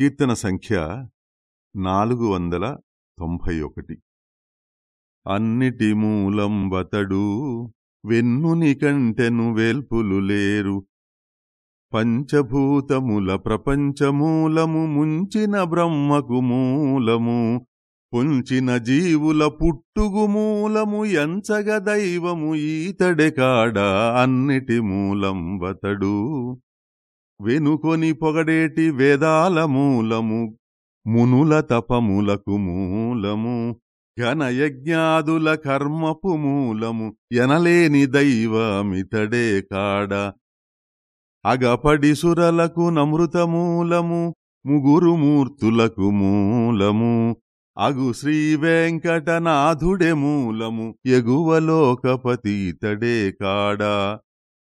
కీర్తన సంఖ్య నాలుగు వందల తొంభై ఒకటి. అన్నిటి మూలంబతడు వెన్నుని కంటెను వేల్పులు లేరు. పంచభూతముల ప్రపంచమూలము ముంచిన బ్రహ్మకు మూలము పుంచిన జీవుల పుట్టుగు మూలము ఎంచగ దైవము ఈతడెకాడ అన్నిటి మూలంబతడు వెనుకొని పొగడేటి వేదాల మూలము మునుల తపములకు మూలము ఘనయజ్ఞాదుల కర్మపు మూలము ఎనలేని దైవమితడే కాడ. అగపడి సురలకు నమృతమూలము ముగురు మూర్తులకు మూలము అగు శ్రీ వెంకటనాథుడే మూలము ఎగువలోకపతి ఇతడే కాడా.